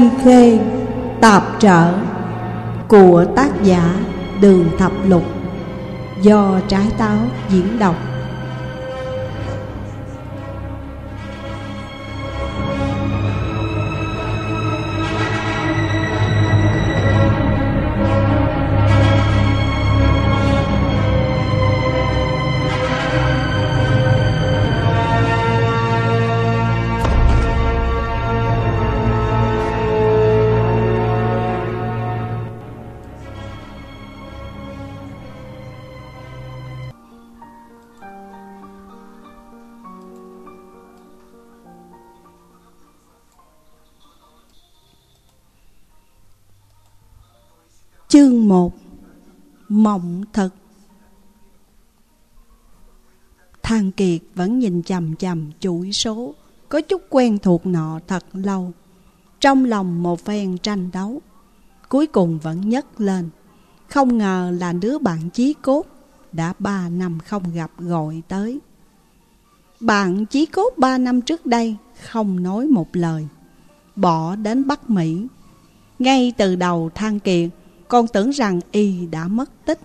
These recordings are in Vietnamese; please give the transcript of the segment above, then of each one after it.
Tây Khê Tạp trở Của tác giả Đường Thập Lục Do trái táo diễn đọc. Chương 1 Mộng thật. Thang Kiệt vẫn nhìn chầm chầm chuỗi số, Có chút quen thuộc nọ thật lâu. Trong lòng một phen tranh đấu, Cuối cùng vẫn nhấc lên. Không ngờ là đứa bạn chí cốt Đã ba năm không gặp gọi tới. Bạn chí cốt ba năm trước đây Không nói một lời, Bỏ đến Bắc Mỹ. Ngay từ đầu Thang Kiệt con tưởng rằng y đã mất tích.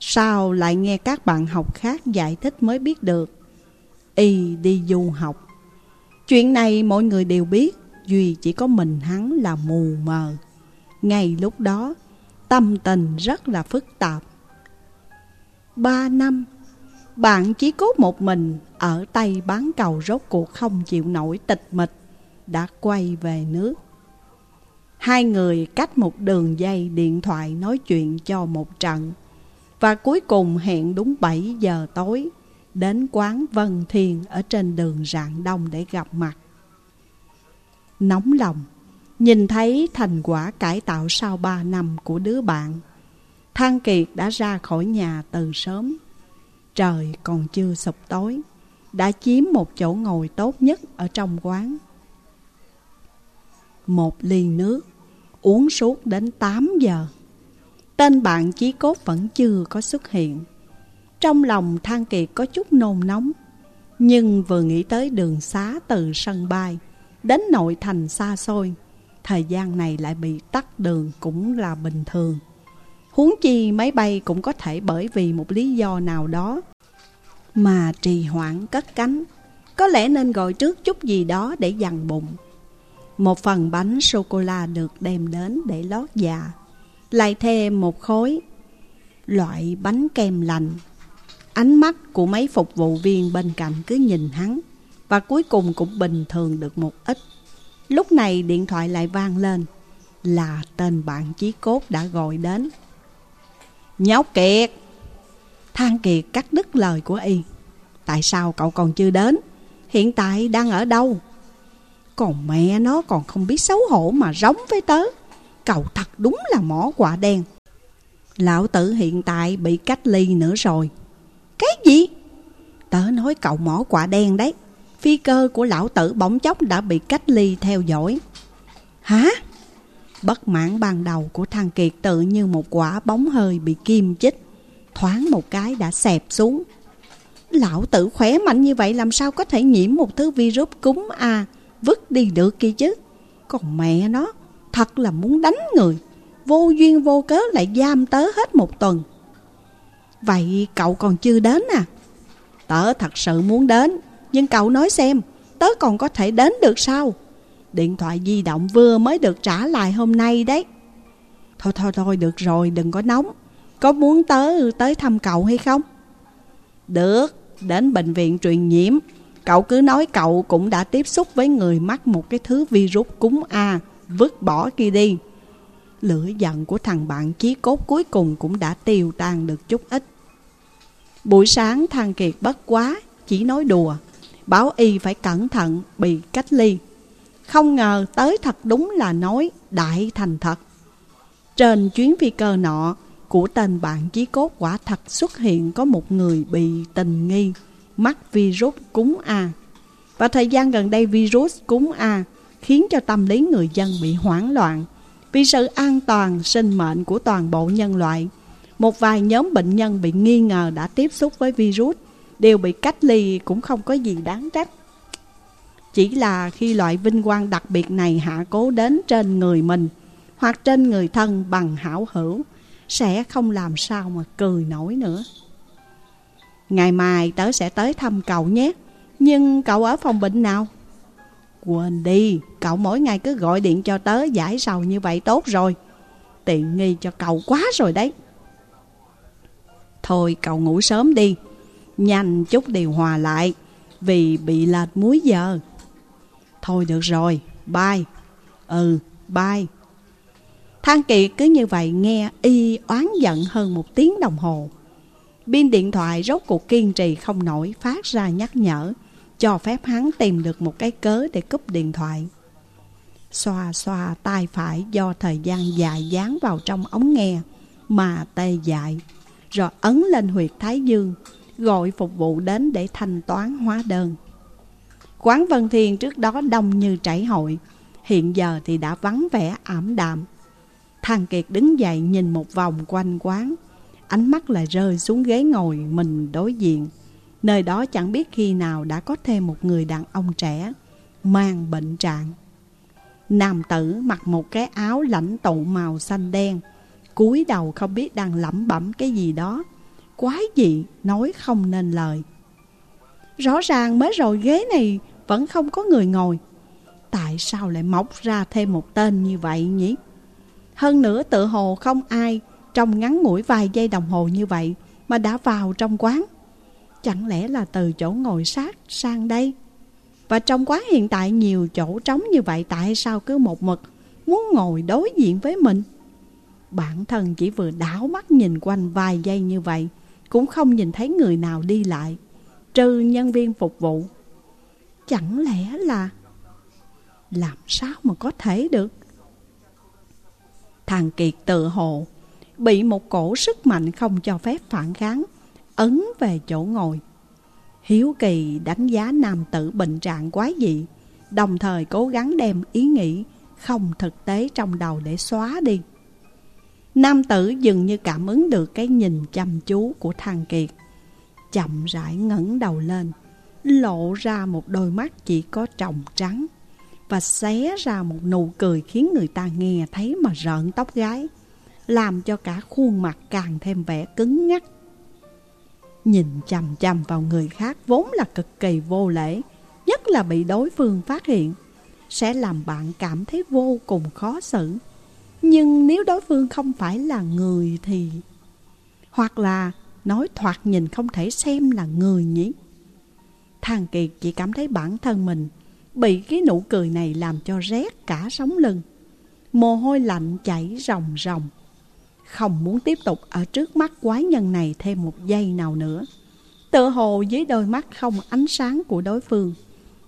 Sao lại nghe các bạn học khác giải thích mới biết được? Y đi du học. Chuyện này mọi người đều biết, Duy chỉ có mình hắn là mù mờ. Ngay lúc đó, Tâm tình rất là phức tạp. Ba năm, Bạn chỉ cốt một mình Ở tay bán cầu rốt cuộc không chịu nổi tịch mịch, Đã quay về nước. Hai người cách một đường dây điện thoại nói chuyện cho một trận. Và cuối cùng hẹn đúng 7 giờ tối, Đến quán Vân Thiên ở trên đường Rạng Đông để gặp mặt. Nóng lòng, Nhìn thấy thành quả cải tạo sau 3 năm của đứa bạn, Thang Kiệt đã ra khỏi nhà từ sớm. Trời còn chưa sụp tối, Đã chiếm một chỗ ngồi tốt nhất ở trong quán. Một ly nước uống suốt đến 8 giờ. Tên bạn chí cốt vẫn chưa có xuất hiện. Trong lòng Thang Kiệt có chút nôn nóng, nhưng vừa nghĩ tới đường xá từ sân bay đến nội thành xa xôi, thời gian này lại bị tắt đường cũng là bình thường. Huống chi máy bay cũng có thể bởi vì một lý do nào đó mà trì hoãn cất cánh. Có lẽ nên gọi trước chút gì đó để dằn bụng. Một phần bánh sô-cô-la được đem đến để lót dạ. Lại thêm một khối Loại bánh kem lành. Ánh mắt của mấy phục vụ viên bên cạnh cứ nhìn hắn, Và cuối cùng cũng bình thường được một ít. Lúc này điện thoại lại vang lên, Là tên bạn chí cốt đã gọi đến. Nhóc Kiệt! Thang Kiệt cắt đứt lời của y. Tại sao cậu còn chưa đến? Hiện tại đang ở đâu? Còn mẹ nó còn không biết xấu hổ mà rống với tớ. Cậu thật đúng là mỏ quả đen. Lão tử hiện tại bị cách ly nữa rồi. Cái gì? Tớ nói cậu mỏ quả đen đấy. Phi cơ của lão tử bỗng chốc đã bị cách ly theo dõi. Hả? Bất mãn ban đầu của thằng Kiệt tự như một quả bóng hơi bị kim chích. Thoáng một cái đã xẹp xuống. Lão tử khỏe mạnh như vậy làm sao có thể nhiễm một thứ virus cúm à vứt đi được kia chứ. Còn mẹ nó Thật là muốn đánh người. Vô duyên vô cớ lại giam tớ hết một tuần. Vậy cậu còn chưa đến à? Tớ thật sự muốn đến, Nhưng cậu nói xem, Tớ còn có thể đến được sao? Điện thoại di động vừa mới được trả lại hôm nay đấy. Thôi thôi thôi, được rồi, đừng có nóng. Có muốn tớ tới thăm cậu hay không? Được, Đến bệnh viện truyền nhiễm. Cậu cứ nói cậu cũng đã tiếp xúc với người mắc một cái thứ virus cúm A, Vứt bỏ kia đi. Lửa giận của thằng bạn chí cốt cuối cùng cũng đã tiêu tan được chút ít. Buổi sáng, thằng Kiệt bất quá, Chỉ nói đùa Báo y phải cẩn thận, bị cách ly. Không ngờ tới thật đúng là nói đại thành thật. Trên chuyến phi cơ nọ, Của tên bạn chí cốt quả thật xuất hiện có một người bị tình nghi mắc virus cúm A. Và thời gian gần đây virus cúm A khiến cho tâm lý người dân bị hoảng loạn vì sự an toàn, sinh mệnh của toàn bộ nhân loại. Một vài nhóm bệnh nhân bị nghi ngờ đã tiếp xúc với virus, đều bị cách ly cũng không có gì đáng trách. Chỉ là khi loại vinh quang đặc biệt này hạ cố đến trên người mình Hoặc trên người thân bằng hảo hữu, Sẽ không làm sao mà cười nổi nữa Ngày mai tớ sẽ tới thăm cậu nhé. Nhưng cậu ở phòng bệnh nào? Quên đi, cậu mỗi ngày cứ gọi điện cho tớ giải sầu như vậy tốt rồi. Tiện nghi cho cậu quá rồi đấy. Thôi cậu ngủ sớm đi Nhanh chút điều hòa lại Vì bị lệch múi giờ. Thôi được rồi, bye. Ừ, bye. Thang Kiệt cứ như vậy nghe y oán giận hơn một tiếng đồng hồ. Pin điện thoại rốt cuộc kiên trì không nổi, phát ra nhắc nhở, Cho phép hắn tìm được một cái cớ để cúp điện thoại. Xoa xoa tay phải do thời gian dài dán vào trong ống nghe, Mà tê dại, Rồi ấn lên huyệt thái dương, Gọi phục vụ đến để thanh toán hóa đơn. Quán Vân Thiên trước đó đông như chảy hội, Hiện giờ thì đã vắng vẻ, ảm đạm. Thằng Kiệt đứng dậy nhìn một vòng quanh quán Ánh mắt lại rơi xuống ghế ngồi mình đối diện. Nơi đó chẳng biết khi nào đã có thêm một người đàn ông trẻ, Mang bệnh trạng. Nam tử mặc một cái áo lãnh tụ màu xanh đen, cúi đầu không biết đang lẩm bẩm cái gì đó. Quái gì nói không nên lời. Rõ ràng mới rồi ghế này vẫn không có người ngồi. Tại sao lại mọc ra thêm một tên như vậy nhỉ? Hơn nữa tự hồ không ai trong ngắn ngủi vài giây đồng hồ như vậy mà đã vào trong quán. Chẳng lẽ là từ chỗ ngồi sát sang đây? Và trong quán hiện tại nhiều chỗ trống như vậy tại sao cứ một mực muốn ngồi đối diện với mình? Bản thân chỉ vừa đảo mắt nhìn quanh vài giây như vậy, cũng không nhìn thấy người nào đi lại, trừ nhân viên phục vụ. Chẳng lẽ là... Làm sao mà có thể được? Thằng Kiệt tự hồ bị một cổ sức mạnh không cho phép phản kháng, ấn về chỗ ngồi. Hiếu kỳ đánh giá nam tử bệnh trạng quái dị, đồng thời cố gắng đem ý nghĩ không thực tế trong đầu để xóa đi. Nam tử dường như cảm ứng được cái nhìn chăm chú của thằng Kiệt. Chậm rãi ngẩng đầu lên, lộ ra một đôi mắt chỉ có tròng trắng và xé ra một nụ cười khiến người ta nghe thấy mà rợn tóc gái, làm cho cả khuôn mặt càng thêm vẻ cứng ngắc. Nhìn chằm chằm vào người khác vốn là cực kỳ vô lễ, nhất là bị đối phương phát hiện, sẽ làm bạn cảm thấy vô cùng khó xử. Nhưng nếu đối phương không phải là người thì... Hoặc là nói thoạt nhìn không thể xem là người nhỉ? Thằng Kiệt chỉ cảm thấy bản thân mình Bị cái nụ cười này làm cho rét cả sống lưng Mồ hôi lạnh chảy ròng ròng không muốn tiếp tục ở trước mắt quái nhân này thêm một giây nào nữa Tự hồ dưới đôi mắt không ánh sáng của đối phương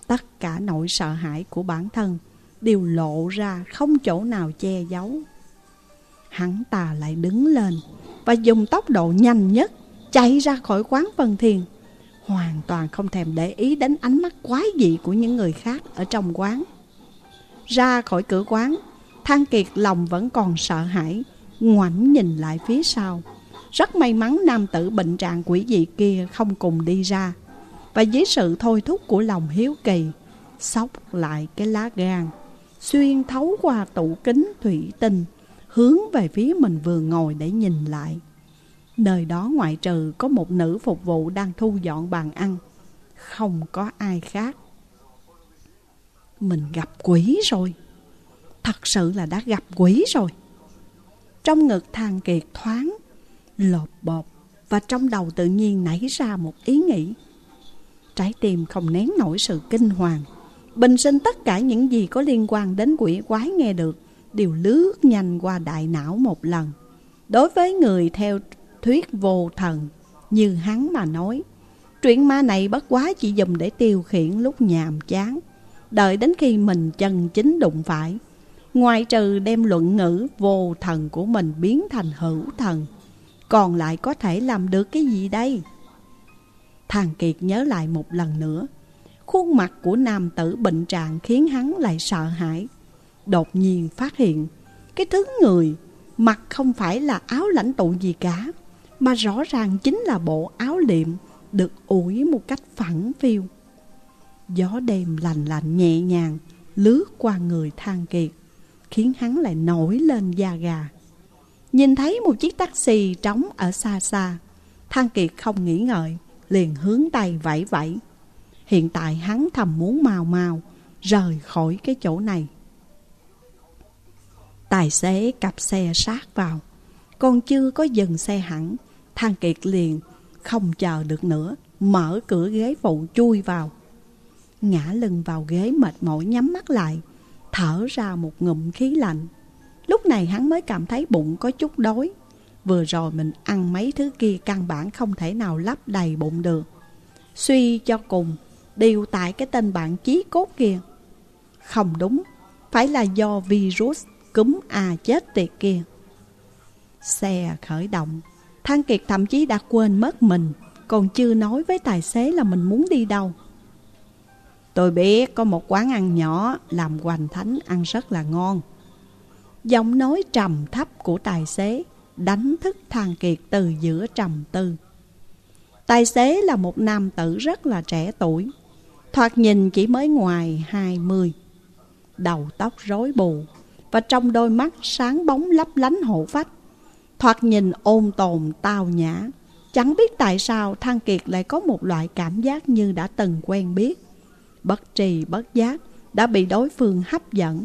Tất cả nỗi sợ hãi của bản thân Đều lộ ra không chỗ nào che giấu Hắn ta lại đứng lên Và dùng tốc độ nhanh nhất Chạy ra khỏi quán Vân Thiền hoàn toàn không thèm để ý đến ánh mắt quái dị của những người khác ở trong quán. Ra khỏi cửa quán, Thang Kiệt lòng vẫn còn sợ hãi, ngoảnh nhìn lại phía sau. Rất may mắn nam tử bệnh trạng quỷ dị kia không cùng đi ra. Và dưới sự thôi thúc của lòng hiếu kỳ, sóc lại cái lá gan, xuyên thấu qua tủ kính thủy tinh, hướng về phía mình vừa ngồi để nhìn lại. Nơi đó ngoại trừ có một nữ phục vụ đang thu dọn bàn ăn Không có ai khác Mình gặp quỷ rồi Thật sự là đã gặp quỷ rồi trong ngực thang kiệt thoáng Lột bột Và trong đầu tự nhiên nảy ra một ý nghĩ. Trái tim không nén nổi sự kinh hoàng, Bình sinh tất cả những gì có liên quan đến quỷ quái nghe được Đều lướt nhanh qua đại não một lần. Đối với người theo thuyết vô thần, Như hắn mà nói, Truyện ma này bất quá chỉ dùng để tiêu khiển lúc nhàm chán, Đợi đến khi mình chân chính đụng phải. Ngoài trừ đem luận ngữ vô thần của mình biến thành hữu thần Còn lại có thể làm được cái gì đây? Thằng Kiệt nhớ lại một lần nữa Khuôn mặt của nam tử bệnh trạng khiến hắn lại sợ hãi Đột nhiên phát hiện Cái thứ người Mặt không phải là áo lãnh tụ gì cả mà rõ ràng chính là bộ áo liệm được ủi một cách phẳng phiu. Gió đêm lành lạnh nhẹ nhàng lướt qua người Thang Kiệt, khiến hắn lại nổi lên da gà. Nhìn thấy một chiếc taxi trống ở xa xa, Thang Kiệt không nghĩ ngợi, liền hướng tay vẫy vẫy. Hiện tại hắn thầm muốn mau mau rời khỏi cái chỗ này. Tài xế cặp xe sát vào, còn chưa có dừng xe hẳn, Thang Kiệt liền không chờ được nữa, mở cửa ghế phụ chui vào. Ngã lưng vào ghế mệt mỏi nhắm mắt lại, thở ra một ngụm khí lạnh. Lúc này hắn mới cảm thấy bụng có chút đói. Vừa rồi mình ăn mấy thứ kia căn bản không thể nào lấp đầy bụng được. Suy cho cùng, đều tại cái tên bạn chí cốt kia. Không đúng, phải là do virus cúm A chết tiệt kia. Xe khởi động, Thang Kiệt thậm chí đã quên mất mình, còn chưa nói với tài xế là mình muốn đi đâu. Tôi biết có một quán ăn nhỏ làm hoành thánh ăn rất là ngon. Giọng nói trầm thấp của tài xế đánh thức thằng Kiệt từ giữa trầm tư. Tài xế là một nam tử rất là trẻ tuổi, thoạt nhìn chỉ mới ngoài 20. Đầu tóc rối bù và trong đôi mắt sáng bóng lấp lánh hộ phách. Thoạt nhìn ôn tồn tao nhã, chẳng biết tại sao Thang Kiệt lại có một loại cảm giác như đã từng quen biết. Bất trì bất giác đã bị đối phương hấp dẫn.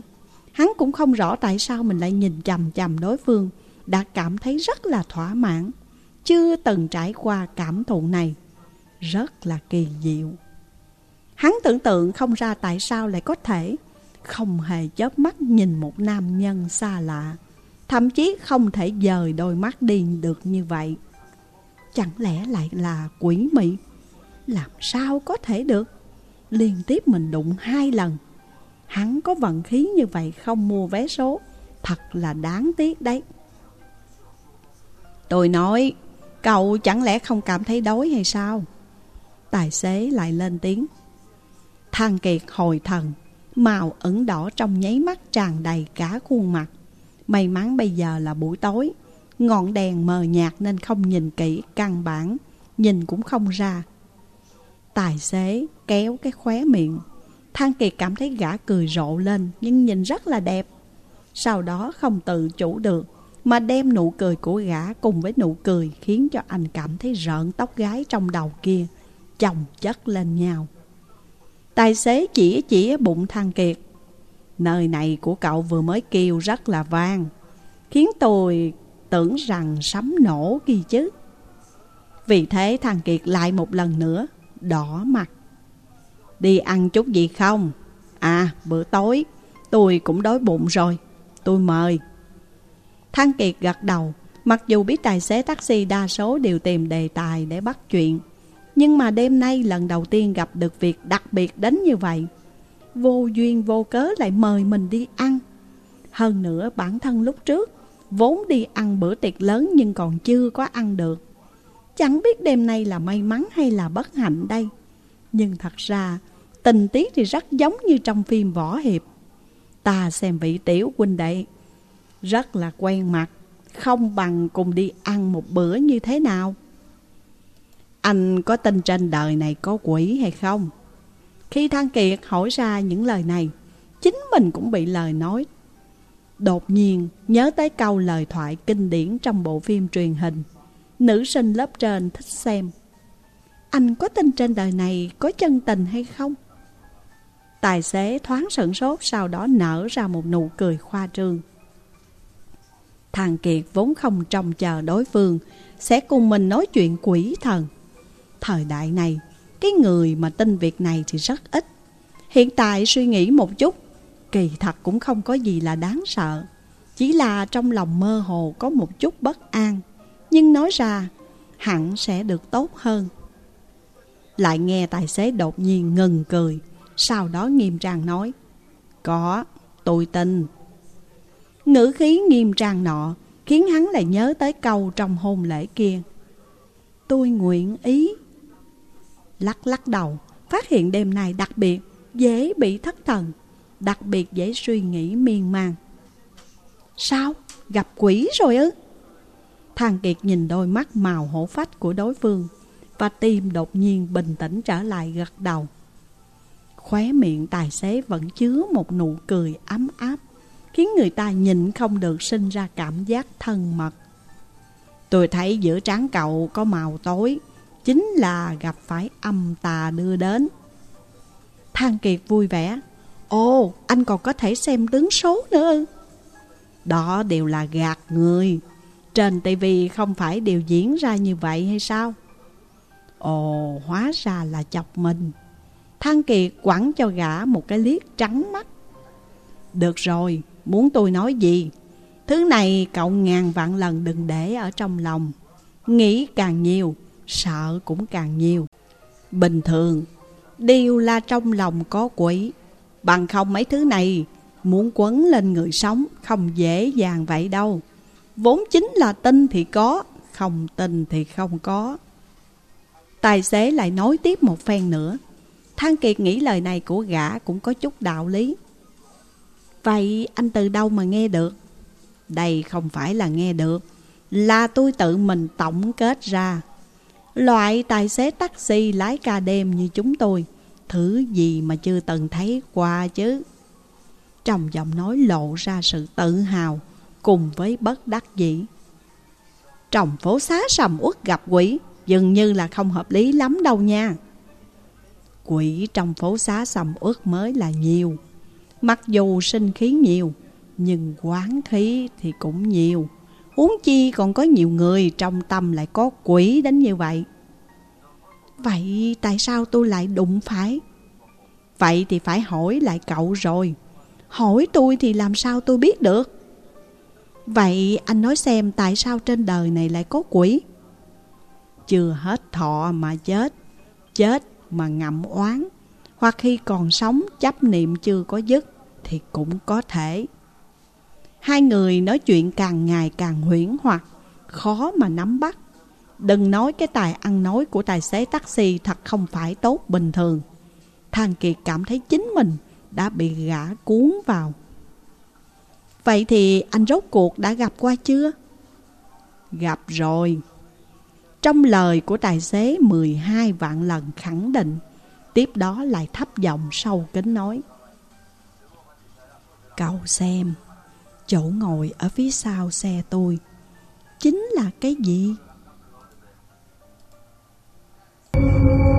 Hắn cũng không rõ tại sao mình lại nhìn chằm chằm đối phương, đã cảm thấy rất là thỏa mãn chưa từng trải qua cảm thụ này. Rất là kỳ diệu. Hắn tưởng tượng không ra tại sao lại có thể không hề chớp mắt nhìn một nam nhân xa lạ. Thậm chí không thể dời đôi mắt đi được như vậy. Chẳng lẽ lại là quỷ mị? Làm sao có thể được? Liên tiếp mình đụng hai lần. Hắn có vận khí như vậy không mua vé số. Thật là đáng tiếc đấy. Tôi nói Cậu chẳng lẽ không cảm thấy đói hay sao? Tài xế lại lên tiếng. Thang Kiệt hồi thần, màu ửng đỏ trong nháy mắt tràn đầy cả khuôn mặt. May mắn bây giờ là buổi tối, ngọn đèn mờ nhạt nên không nhìn kỹ căn bản, nhìn cũng không ra. Tài xế kéo cái khóe miệng, Thang Kiệt cảm thấy gã cười rộ lên nhưng nhìn rất là đẹp. Sau đó không tự chủ được mà đem nụ cười của gã cùng với nụ cười khiến cho anh cảm thấy rợn tóc gái trong đầu kia, chồng chất lên nhau. Tài xế chỉ chỉ bụng thang kiệt. Nơi này của cậu vừa mới kêu rất là vang, khiến tôi tưởng rằng sấm nổ kia chứ. Vì thế thằng Kiệt lại một lần nữa đỏ mặt. Đi ăn chút gì không? À bữa tối tôi cũng đói bụng rồi, tôi mời. Thăng Kiệt gật đầu Mặc dù biết tài xế taxi đa số đều tìm đề tài để bắt chuyện Nhưng mà đêm nay lần đầu tiên gặp được việc đặc biệt đến như vậy Vô duyên vô cớ lại mời mình đi ăn Hơn nữa bản thân lúc trước Vốn đi ăn bữa tiệc lớn nhưng còn chưa có ăn được Chẳng biết đêm nay là may mắn hay là bất hạnh đây Nhưng thật ra tình tiết thì rất giống như trong phim võ hiệp Ta xem vị tiểu huynh đệ rất là quen mặt, không bằng cùng đi ăn một bữa như thế nào. Anh có tin trên đời này có quỷ hay không? Khi Thăng Kiệt hỏi ra những lời này, chính mình cũng bị lời nói. Đột nhiên nhớ tới câu lời thoại kinh điển trong bộ phim truyền hình. Nữ sinh lớp trên thích xem. Anh có tin trên đời này có chân tình hay không? Tài xế thoáng sửng sốt, sau đó nở ra một nụ cười khoa trương. Thằng Kiệt vốn không trông chờ đối phương, Sẽ cùng mình nói chuyện quỷ thần Thời đại này, Cái người mà tin việc này thì rất ít Hiện tại suy nghĩ một chút, Kỳ thật cũng không có gì là đáng sợ Chỉ là trong lòng mơ hồ có một chút bất an nhưng nói ra Hẳn sẽ được tốt hơn Lại nghe tài xế đột nhiên ngừng cười Sau đó nghiêm trang nói Có, tôi tin Ngữ khí nghiêm trang nọ Khiến hắn lại nhớ tới câu trong hôn lễ kia Tôi nguyện ý Lắc lắc đầu Phát hiện đêm này đặc biệt Dễ bị thất thần Đặc biệt dễ suy nghĩ miên man Sao? Gặp quỷ rồi ư? Thằng Kiệt nhìn đôi mắt màu hổ phách của đối phương Và tim đột nhiên bình tĩnh trở lại gật đầu. Khóe miệng tài xế vẫn chứa một nụ cười ấm áp Khiến người ta nhịn không được sinh ra cảm giác thân mật. Tôi thấy giữa trán cậu có màu tối Chính là gặp phải âm tà đưa đến. Thang Kiệt vui vẻ Ồ, anh còn có thể xem tướng số nữa Đó đều là gạt người. Trên tivi không phải đều diễn ra như vậy hay sao? Ồ, hóa ra là chọc mình. Thang Kiệt quẳng cho gã một cái liếc trắng mắt. Được rồi, muốn tôi nói gì? Thứ này cậu ngàn vạn lần đừng để ở trong lòng. Nghĩ càng nhiều, sợ cũng càng nhiều. Bình thường, đều là trong lòng có quỷ. Bằng không mấy thứ này Muốn quấn lên người sống Không dễ dàng vậy đâu. Vốn chính là tin thì có, Không tin thì không có. Tài xế lại nói tiếp một phen nữa. Thang Kiệt nghĩ lời này của gã cũng có chút đạo lý. Vậy anh từ đâu mà nghe được? Đây không phải là nghe được, Là tôi tự mình tổng kết ra. Loại tài xế taxi lái ca đêm như chúng tôi, Thứ gì mà chưa từng thấy qua chứ? Trong giọng nói lộ ra sự tự hào. Cùng với bất đắc dĩ. Trong phố xá sầm uất gặp quỷ, Dường như là không hợp lý lắm đâu nha. Quỷ trong phố xá sầm uất mới là nhiều. Mặc dù sinh khí nhiều, Nhưng quán khí thì cũng nhiều. Huống chi còn có nhiều người trong tâm lại có quỷ đến như vậy. Vậy tại sao tôi lại đụng phải? Vậy thì phải hỏi lại cậu rồi. Hỏi tôi thì làm sao tôi biết được? Vậy anh nói xem tại sao trên đời này lại có quỷ Chưa hết thọ mà chết Chết mà ngậm oán Hoặc khi còn sống, chấp niệm chưa có dứt Thì cũng có thể Hai người nói chuyện càng ngày càng huyễn hoặc, Khó mà nắm bắt Đừng nói cái tài ăn nói của tài xế taxi thật không phải tốt bình thường. Thang Kiệt cảm thấy chính mình đã bị gã cuốn vào. Vậy thì anh rốt cuộc đã gặp qua chưa? Gặp rồi. Trong lời của tài xế 12 vạn lần khẳng định, tiếp đó lại thấp giọng sâu kính nói. Cậu xem, chỗ ngồi ở phía sau xe tôi chính là cái gì? Thank you.